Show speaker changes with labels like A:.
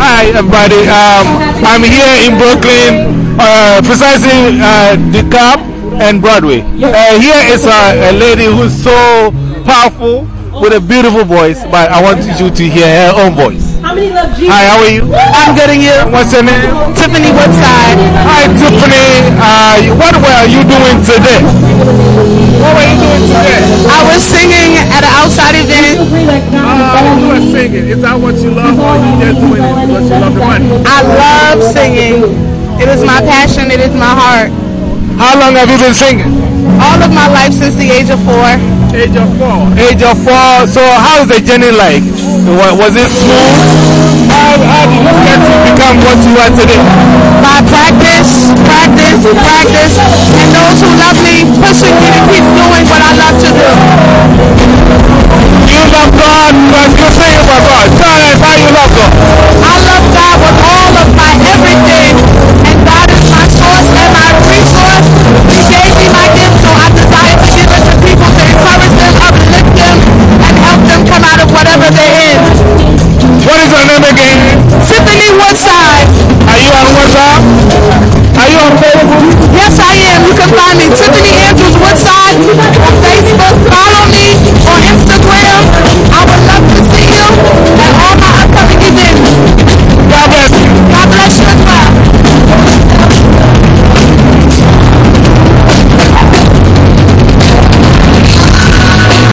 A: Hi, everybody. Um, I'm here in Brooklyn, uh, precisely uh, the Cap and Broadway. Uh, here is a, a lady who's so powerful with a beautiful voice, but I want you to hear her own voice. How many love Jesus? Hi, how are you?
B: I'm good and you?
A: What's your name?
B: Tiffany Woodside.
A: Hi, Tiffany. Uh, what were you doing today? What were you doing today? Singing. Is that what you love, or you just doing it because you love the money?
B: I love singing. It is my passion. It is my heart.
A: How long have you been singing?
B: All of my life since the age of four.
A: Age of four. Age of four. So how is the journey like? Was it smooth? How, how did you get to become what you are today?
B: By practice, practice, practice, and those who love me pushing me to keep doing what I love to do.
A: You love God because you're singing for God. name again?
B: Tiffany Woodside.
A: Are you on WhatsApp? Are you on Facebook?
B: Yes, I am. You can find me, Tiffany Andrews Woodside.